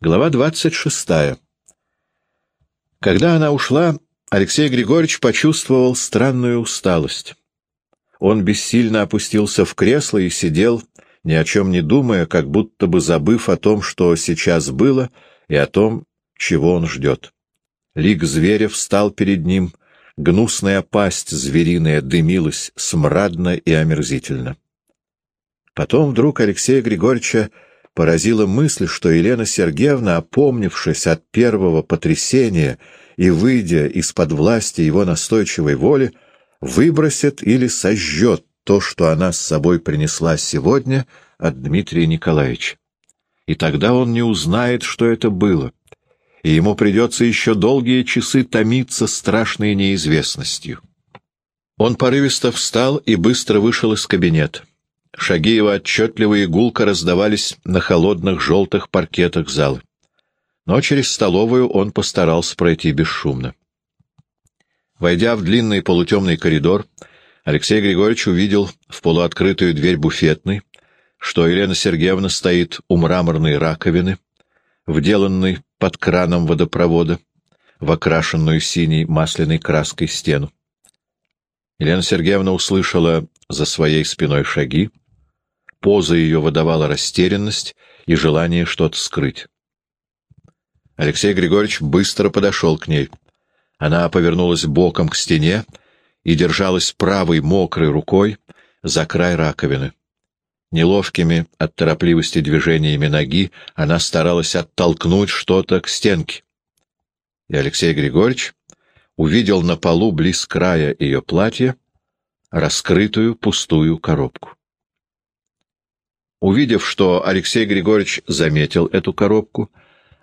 Глава двадцать шестая. Когда она ушла, Алексей Григорьевич почувствовал странную усталость. Он бессильно опустился в кресло и сидел, ни о чем не думая, как будто бы забыв о том, что сейчас было, и о том, чего он ждет. Лик зверя встал перед ним, гнусная пасть звериная дымилась смрадно и омерзительно. Потом вдруг Алексея Григорьевича поразила мысль, что Елена Сергеевна, опомнившись от первого потрясения и выйдя из-под власти его настойчивой воли, выбросит или сожжет то, что она с собой принесла сегодня от Дмитрия Николаевича. И тогда он не узнает, что это было, и ему придется еще долгие часы томиться страшной неизвестностью. Он порывисто встал и быстро вышел из кабинета. Шаги его отчетливо и гулко раздавались на холодных желтых паркетах зала. Но через столовую он постарался пройти бесшумно. Войдя в длинный полутемный коридор, Алексей Григорьевич увидел в полуоткрытую дверь буфетной, что Елена Сергеевна стоит у мраморной раковины, вделанной под краном водопровода, в окрашенную синей масляной краской стену. Елена Сергеевна услышала за своей спиной шаги, поза ее выдавала растерянность и желание что-то скрыть. Алексей Григорьевич быстро подошел к ней. Она повернулась боком к стене и держалась правой мокрой рукой за край раковины. Неловкими от торопливости движениями ноги она старалась оттолкнуть что-то к стенке. И Алексей Григорьевич увидел на полу близ края ее платья раскрытую пустую коробку. Увидев, что Алексей Григорьевич заметил эту коробку,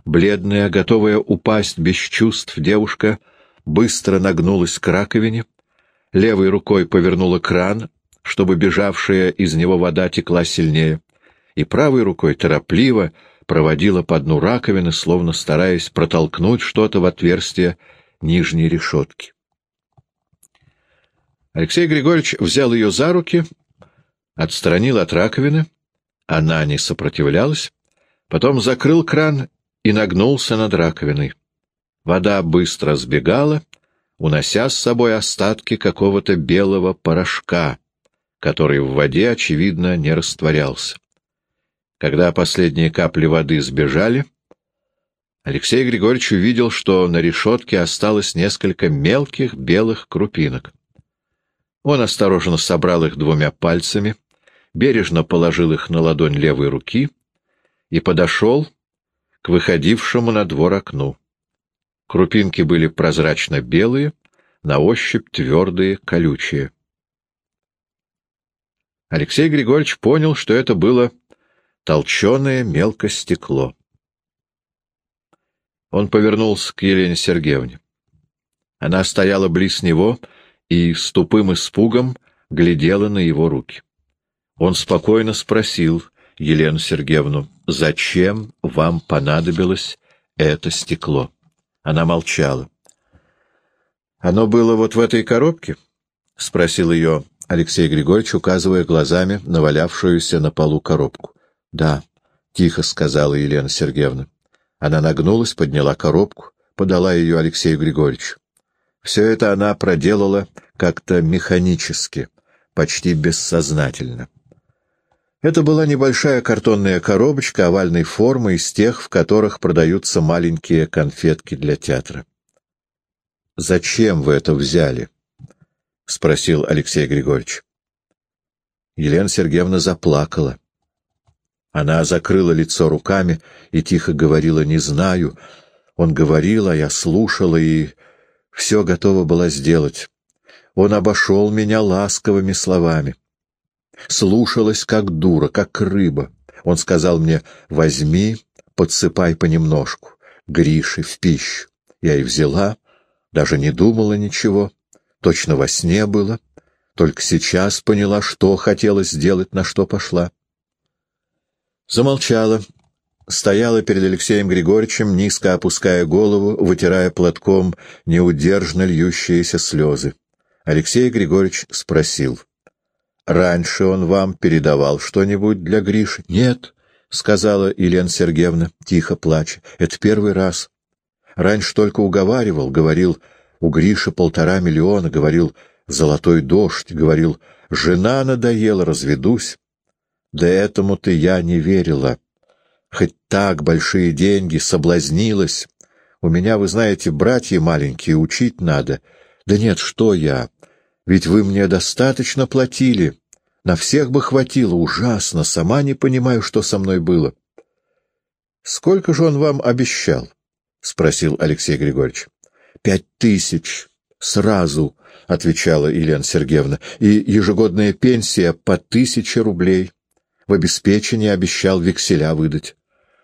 бледная, готовая упасть без чувств, девушка быстро нагнулась к раковине, левой рукой повернула кран, чтобы бежавшая из него вода текла сильнее, и правой рукой торопливо проводила по дну раковины, словно стараясь протолкнуть что-то в отверстие нижней решетки. Алексей Григорьевич взял ее за руки, отстранил от раковины она не сопротивлялась, потом закрыл кран и нагнулся над раковиной. Вода быстро сбегала, унося с собой остатки какого-то белого порошка, который в воде, очевидно, не растворялся. Когда последние капли воды сбежали, Алексей Григорьевич увидел, что на решетке осталось несколько мелких белых крупинок. Он осторожно собрал их двумя пальцами, бережно положил их на ладонь левой руки и подошел к выходившему на двор окну. Крупинки были прозрачно-белые, на ощупь твердые, колючие. Алексей Григорьевич понял, что это было толченое мелко стекло. Он повернулся к Елене Сергеевне. Она стояла близ него и с тупым испугом глядела на его руки. Он спокойно спросил Елену Сергеевну, «Зачем вам понадобилось это стекло?» Она молчала. «Оно было вот в этой коробке?» — спросил ее Алексей Григорьевич, указывая глазами на валявшуюся на полу коробку. «Да», — тихо сказала Елена Сергеевна. Она нагнулась, подняла коробку, подала ее Алексею Григорьевичу. Все это она проделала как-то механически, почти бессознательно. Это была небольшая картонная коробочка овальной формы из тех, в которых продаются маленькие конфетки для театра. «Зачем вы это взяли?» — спросил Алексей Григорьевич. Елена Сергеевна заплакала. Она закрыла лицо руками и тихо говорила «не знаю». Он говорил, а я слушала и все готова была сделать. Он обошел меня ласковыми словами слушалась как дура, как рыба. Он сказал мне, возьми, подсыпай понемножку, Гриши, в пищу. Я и взяла, даже не думала ничего, точно во сне было, только сейчас поняла, что хотела сделать, на что пошла. Замолчала, стояла перед Алексеем Григорьевичем, низко опуская голову, вытирая платком неудержно льющиеся слезы. Алексей Григорьевич спросил — Раньше он вам передавал что-нибудь для Гриши? Нет, — сказала Елена Сергеевна, тихо плача. — Это первый раз. Раньше только уговаривал, говорил, у Гриши полтора миллиона, говорил, золотой дождь, говорил, жена надоела, разведусь. Да этому-то я не верила. Хоть так большие деньги, соблазнилась. У меня, вы знаете, братья маленькие, учить надо. Да нет, что я? Ведь вы мне достаточно платили. На всех бы хватило. Ужасно. Сама не понимаю, что со мной было. Сколько же он вам обещал? — спросил Алексей Григорьевич. — Пять тысяч. Сразу, — отвечала Елена Сергеевна. — И ежегодная пенсия по тысяче рублей. В обеспечении обещал векселя выдать.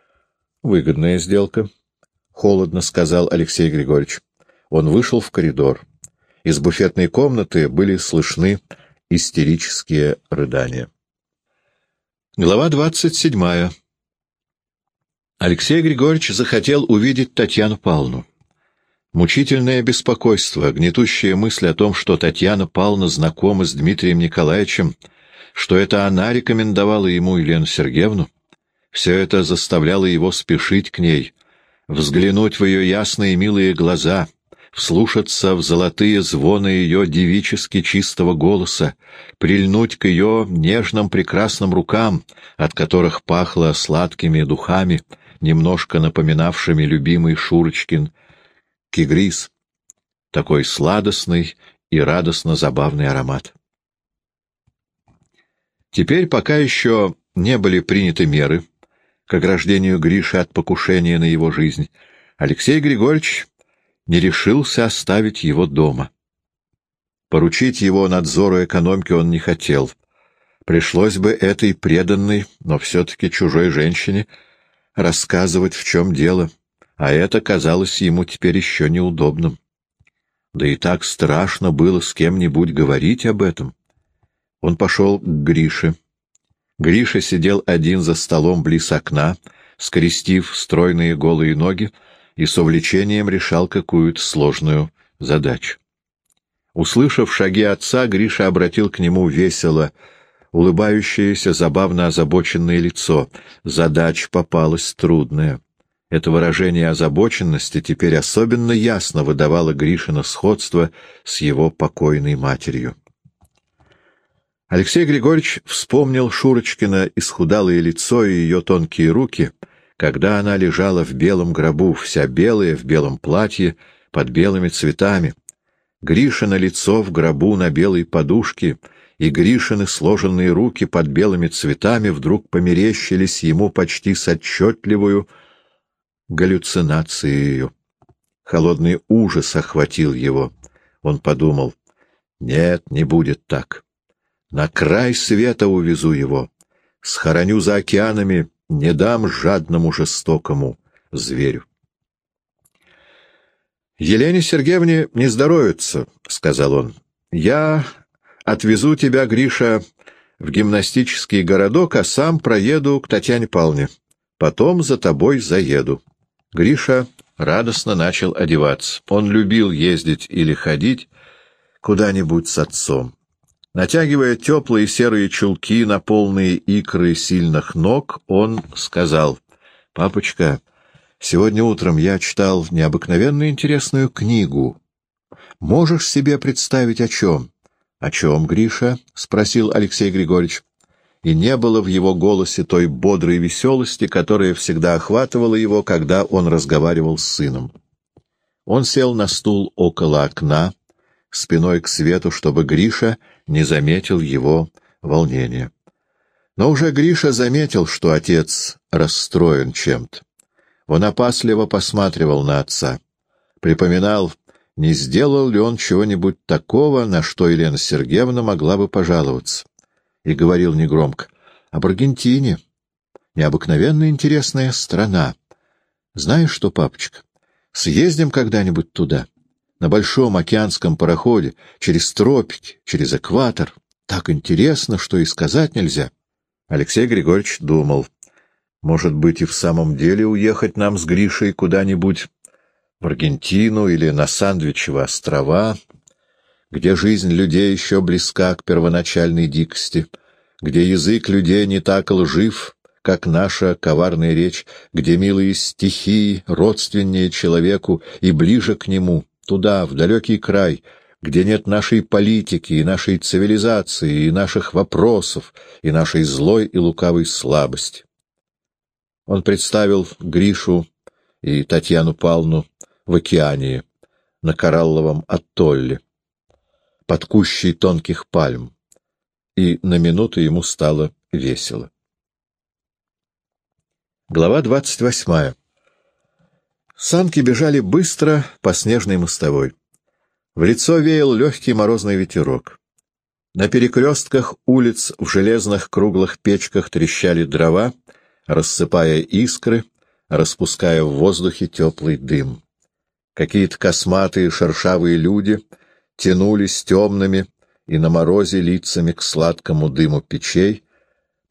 — Выгодная сделка, — холодно сказал Алексей Григорьевич. Он вышел в коридор. Из буфетной комнаты были слышны истерические рыдания. Глава двадцать седьмая. Алексей Григорьевич захотел увидеть Татьяну Павловну. Мучительное беспокойство, гнетущая мысль о том, что Татьяна Павловна знакома с Дмитрием Николаевичем, что это она рекомендовала ему Елену Сергеевну, все это заставляло его спешить к ней, взглянуть в ее ясные милые глаза, вслушаться в золотые звоны ее девически чистого голоса, прильнуть к ее нежным прекрасным рукам, от которых пахло сладкими духами, немножко напоминавшими любимый Шурочкин кигрис, такой сладостный и радостно забавный аромат. Теперь, пока еще не были приняты меры к ограждению Гриши от покушения на его жизнь, Алексей Григорьевич не решился оставить его дома. Поручить его надзору экономки он не хотел. Пришлось бы этой преданной, но все-таки чужой женщине рассказывать, в чем дело, а это казалось ему теперь еще неудобным. Да и так страшно было с кем-нибудь говорить об этом. Он пошел к Грише. Гриша сидел один за столом близ окна, скрестив стройные голые ноги, и с увлечением решал какую-то сложную задачу. Услышав шаги отца, Гриша обратил к нему весело, улыбающееся, забавно озабоченное лицо. Задача попалась трудная. Это выражение озабоченности теперь особенно ясно выдавало Гришина сходство с его покойной матерью. Алексей Григорьевич вспомнил Шурочкина исхудалое лицо и ее тонкие руки, когда она лежала в белом гробу, вся белая, в белом платье, под белыми цветами. Гришина лицо в гробу на белой подушке и Гришины сложенные руки под белыми цветами вдруг померещились ему почти с отчетливую галлюцинацией. Холодный ужас охватил его. Он подумал, нет, не будет так. На край света увезу его. Схороню за океанами не дам жадному жестокому зверю. «Елене Сергеевне не здоровится», — сказал он. «Я отвезу тебя, Гриша, в гимнастический городок, а сам проеду к Татьяне Павловне. Потом за тобой заеду». Гриша радостно начал одеваться. Он любил ездить или ходить куда-нибудь с отцом. Натягивая теплые серые чулки на полные икры сильных ног, он сказал, «Папочка, сегодня утром я читал необыкновенно интересную книгу. Можешь себе представить, о чем?» «О чем, Гриша?» — спросил Алексей Григорьевич. И не было в его голосе той бодрой веселости, которая всегда охватывала его, когда он разговаривал с сыном. Он сел на стул около окна, спиной к свету, чтобы Гриша не заметил его волнения. Но уже Гриша заметил, что отец расстроен чем-то. Он опасливо посматривал на отца, припоминал, не сделал ли он чего-нибудь такого, на что Елена Сергеевна могла бы пожаловаться, и говорил негромко об Аргентине. Необыкновенно интересная страна. Знаешь что, папочка, съездим когда-нибудь туда на большом океанском пароходе, через тропики, через экватор. Так интересно, что и сказать нельзя. Алексей Григорьевич думал, может быть, и в самом деле уехать нам с Гришей куда-нибудь в Аргентину или на Сандвичевы острова, где жизнь людей еще близка к первоначальной дикости, где язык людей не так лжив, как наша коварная речь, где милые стихии родственнее человеку и ближе к нему, туда, в далекий край, где нет нашей политики и нашей цивилизации, и наших вопросов, и нашей злой и лукавой слабости. Он представил Гришу и Татьяну Павловну в океане, на коралловом атолле, под кущей тонких пальм, и на минуту ему стало весело. Глава двадцать восьмая. Санки бежали быстро по снежной мостовой. В лицо веял легкий морозный ветерок. На перекрестках улиц в железных круглых печках трещали дрова, рассыпая искры, распуская в воздухе теплый дым. Какие-то косматые шершавые люди тянулись темными и на морозе лицами к сладкому дыму печей,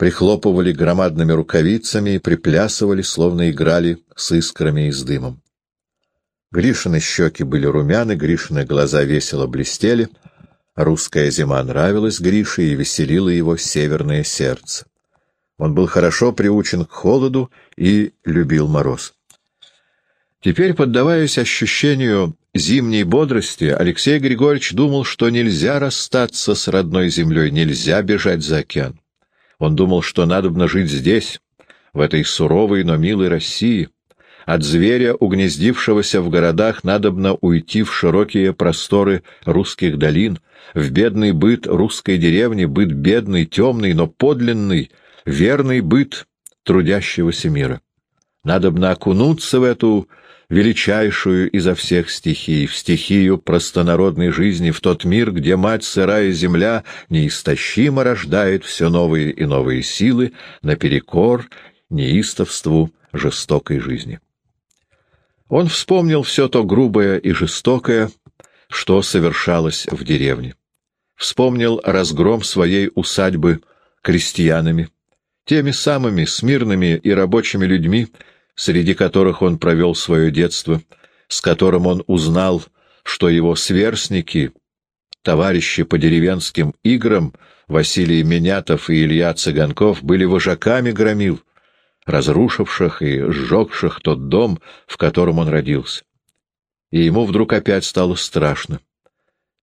прихлопывали громадными рукавицами и приплясывали, словно играли с искрами и с дымом. Гришины щеки были румяны, Гришины глаза весело блестели. Русская зима нравилась Грише и веселила его северное сердце. Он был хорошо приучен к холоду и любил мороз. Теперь, поддаваясь ощущению зимней бодрости, Алексей Григорьевич думал, что нельзя расстаться с родной землей, нельзя бежать за океан. Он думал, что надобно жить здесь, в этой суровой, но милой России. От зверя, угнездившегося в городах, надобно уйти в широкие просторы русских долин, в бедный быт русской деревни, быт бедный, темный, но подлинный, верный быт трудящегося мира. Надобно окунуться в эту величайшую изо всех стихий, в стихию простонародной жизни, в тот мир, где мать сырая земля неистощимо рождает все новые и новые силы наперекор неистовству жестокой жизни. Он вспомнил все то грубое и жестокое, что совершалось в деревне. Вспомнил разгром своей усадьбы крестьянами, теми самыми смирными и рабочими людьми, среди которых он провел свое детство, с которым он узнал, что его сверстники, товарищи по деревенским играм, Василий Менятов и Илья Цыганков, были вожаками громил, разрушивших и сжегших тот дом, в котором он родился. И ему вдруг опять стало страшно.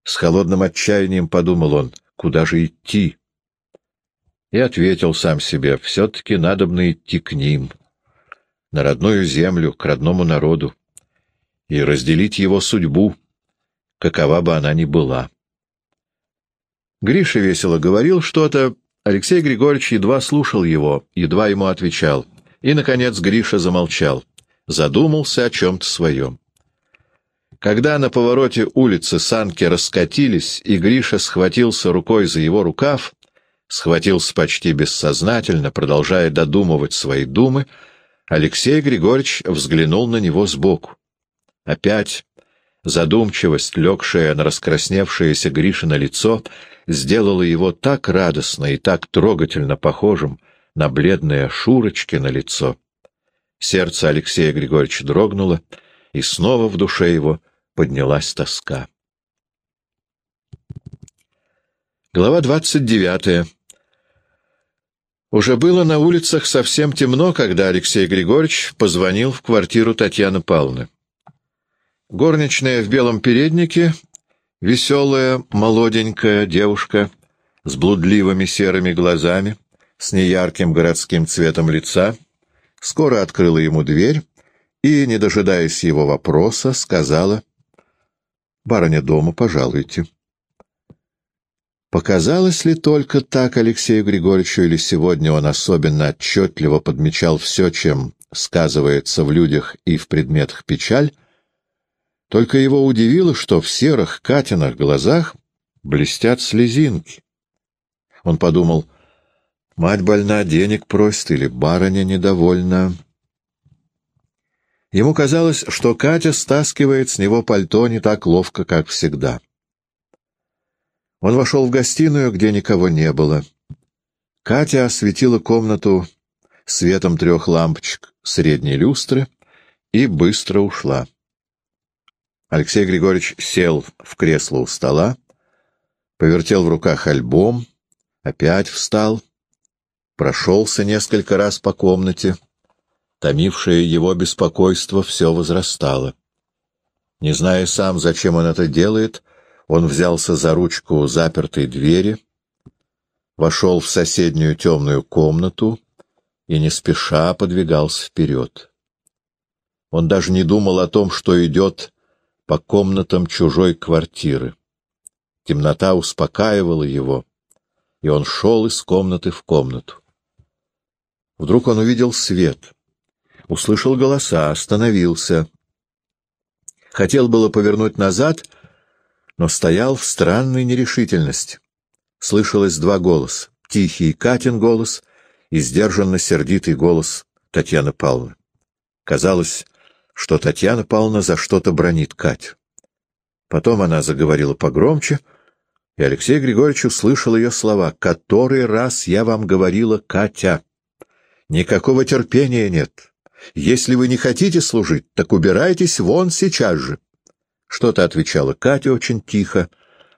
С холодным отчаянием подумал он, куда же идти? И ответил сам себе, все-таки надобно идти к ним на родную землю, к родному народу, и разделить его судьбу, какова бы она ни была. Гриша весело говорил что-то, Алексей Григорьевич едва слушал его, едва ему отвечал. И, наконец, Гриша замолчал, задумался о чем-то своем. Когда на повороте улицы санки раскатились, и Гриша схватился рукой за его рукав, схватился почти бессознательно, продолжая додумывать свои думы, Алексей Григорьевич взглянул на него сбоку. Опять задумчивость, легшая на раскрасневшееся Гришино лицо, сделала его так радостно и так трогательно похожим на бледное Шурочкино лицо. Сердце Алексея Григорьевича дрогнуло, и снова в душе его поднялась тоска. Глава двадцать девятая. Уже было на улицах совсем темно, когда Алексей Григорьевич позвонил в квартиру Татьяны Павловны. Горничная в белом переднике, веселая, молоденькая девушка с блудливыми серыми глазами, с неярким городским цветом лица, скоро открыла ему дверь и, не дожидаясь его вопроса, сказала «Барыня дома, пожалуйте». Показалось ли только так Алексею Григорьевичу, или сегодня он особенно отчетливо подмечал все, чем сказывается в людях и в предметах печаль, только его удивило, что в серых Катиных глазах блестят слезинки. Он подумал, мать больна, денег просит, или барыня недовольна. Ему казалось, что Катя стаскивает с него пальто не так ловко, как всегда. Он вошел в гостиную, где никого не было. Катя осветила комнату светом трех лампочек средней люстры и быстро ушла. Алексей Григорьевич сел в кресло у стола, повертел в руках альбом, опять встал прошелся несколько раз по комнате. Томившее его беспокойство все возрастало. Не зная сам, зачем он это делает, он взялся за ручку запертой двери, вошел в соседнюю темную комнату и не спеша подвигался вперед. Он даже не думал о том, что идет по комнатам чужой квартиры. Темнота успокаивала его, и он шел из комнаты в комнату. Вдруг он увидел свет, услышал голоса, остановился. Хотел было повернуть назад, но стоял в странной нерешительности. Слышалось два голоса — тихий Катин голос и сдержанно сердитый голос Татьяны Павловны. Казалось, что Татьяна Павловна за что-то бронит Катю. Потом она заговорила погромче, и Алексей Григорьевич услышал ее слова. «Который раз я вам говорила, Катя, никакого терпения нет. Если вы не хотите служить, так убирайтесь вон сейчас же. Что-то отвечала Катя очень тихо,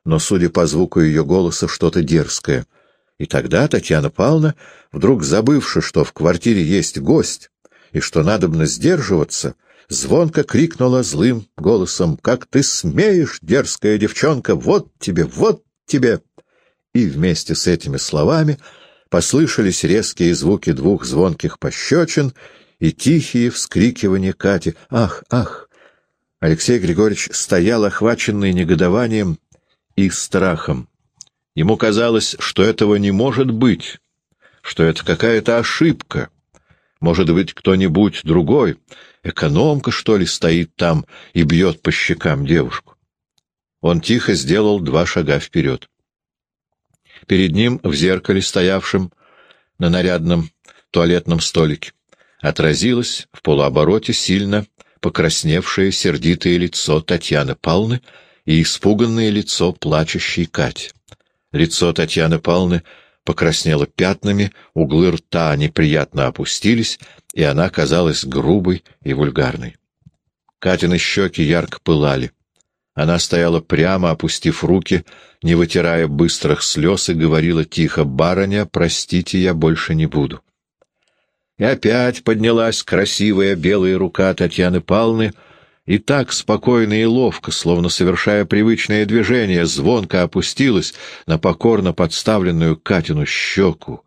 но, судя по звуку ее голоса, что-то дерзкое. И тогда Татьяна Павловна, вдруг забывши, что в квартире есть гость, и что надобно сдерживаться, звонко крикнула злым голосом, «Как ты смеешь, дерзкая девчонка! Вот тебе, вот тебе!» И вместе с этими словами послышались резкие звуки двух звонких пощечин, и тихие вскрикивания Кати. «Ах, ах!» Алексей Григорьевич стоял, охваченный негодованием и страхом. Ему казалось, что этого не может быть, что это какая-то ошибка. Может быть, кто-нибудь другой, экономка, что ли, стоит там и бьет по щекам девушку. Он тихо сделал два шага вперед. Перед ним, в зеркале, стоявшем на нарядном туалетном столике, отразилось в полуобороте сильно покрасневшее сердитое лицо Татьяны Павловны и испуганное лицо плачущей Кати. Лицо Татьяны Павловны покраснело пятнами, углы рта неприятно опустились, и она казалась грубой и вульгарной. Катины щеки ярко пылали. Она стояла прямо, опустив руки, не вытирая быстрых слез, и говорила тихо, «Барыня, простите, я больше не буду». И опять поднялась красивая белая рука Татьяны Павловны, и так спокойно и ловко, словно совершая привычное движение, звонко опустилась на покорно подставленную Катину щеку.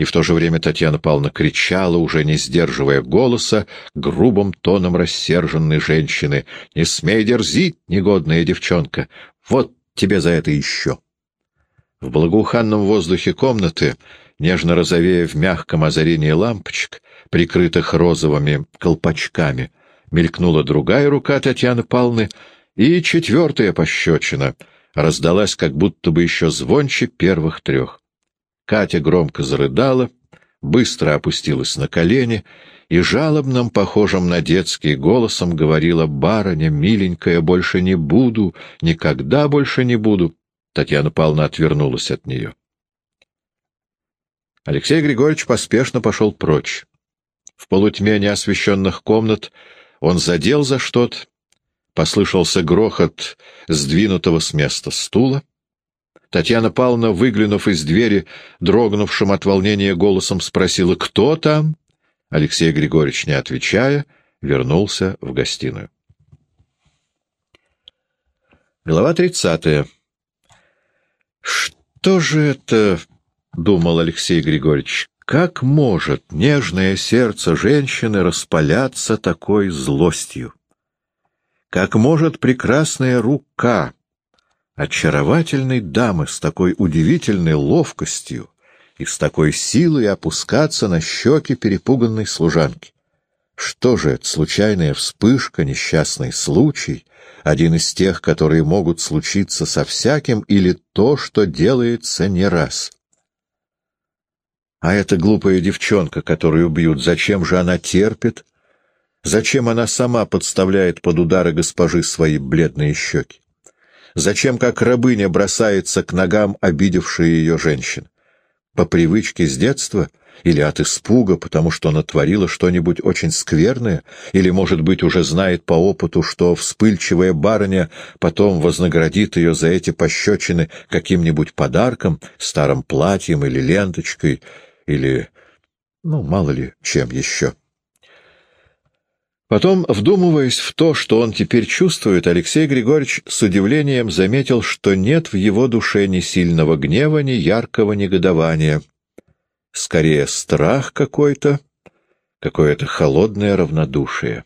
И в то же время Татьяна Павловна кричала, уже не сдерживая голоса, грубым тоном рассерженной женщины. «Не смей дерзить, негодная девчонка! Вот тебе за это еще!» В благоуханном воздухе комнаты нежно розовея в мягком озарении лампочек, прикрытых розовыми колпачками, мелькнула другая рука Татьяны Павловны, и четвертая пощечина раздалась как будто бы еще звонче первых трех. Катя громко зарыдала, быстро опустилась на колени и жалобным, похожим на детский голосом говорила «Барыня, миленькая, больше не буду, никогда больше не буду». Татьяна Павловна отвернулась от нее. Алексей Григорьевич поспешно пошел прочь. В полутьме неосвещенных комнат он задел за что-то, послышался грохот сдвинутого с места стула. Татьяна Павловна, выглянув из двери, дрогнувшим от волнения голосом, спросила «Кто там?». Алексей Григорьевич, не отвечая, вернулся в гостиную. Глава тридцатая. «Что же это — думал Алексей Григорьевич, — как может нежное сердце женщины распаляться такой злостью? Как может прекрасная рука очаровательной дамы с такой удивительной ловкостью и с такой силой опускаться на щеки перепуганной служанки? Что же это, случайная вспышка, несчастный случай, один из тех, которые могут случиться со всяким, или то, что делается не раз? А эта глупая девчонка, которую бьют, зачем же она терпит? Зачем она сама подставляет под удары госпожи свои бледные щеки? Зачем, как рабыня, бросается к ногам обидевшей ее женщин? По привычке с детства или от испуга, потому что натворила что-нибудь очень скверное, или, может быть, уже знает по опыту, что вспыльчивая барыня потом вознаградит ее за эти пощечины каким-нибудь подарком, старым платьем или ленточкой, или Ну, мало ли, чем еще. Потом, вдумываясь в то, что он теперь чувствует, Алексей Григорьевич с удивлением заметил, что нет в его душе ни сильного гнева, ни яркого негодования. Скорее, страх какой-то, какое-то холодное равнодушие.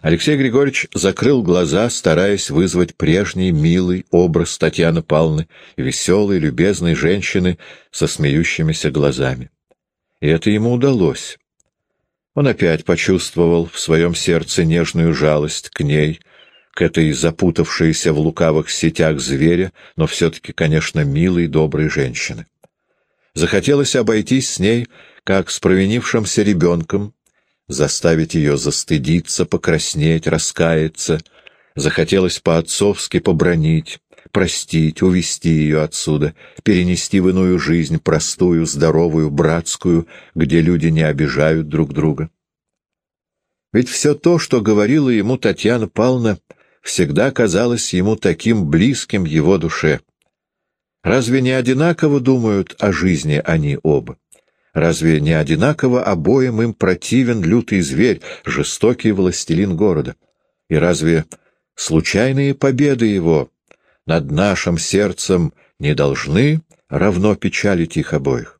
Алексей Григорьевич закрыл глаза, стараясь вызвать прежний милый образ Татьяны Павловны, веселой, любезной женщины со смеющимися глазами. И это ему удалось. Он опять почувствовал в своем сердце нежную жалость к ней, к этой запутавшейся в лукавых сетях зверя, но все-таки, конечно, милой, доброй женщины. Захотелось обойтись с ней, как с провинившимся ребенком, заставить ее застыдиться, покраснеть, раскаяться. Захотелось по-отцовски побронить, простить, увести ее отсюда, перенести в иную жизнь, простую, здоровую, братскую, где люди не обижают друг друга. Ведь все то, что говорила ему Татьяна Павловна, всегда казалось ему таким близким его душе. Разве не одинаково думают о жизни они оба? Разве не одинаково обоим им противен лютый зверь, жестокий властелин города? И разве случайные победы его над нашим сердцем не должны равно печалить их обоих.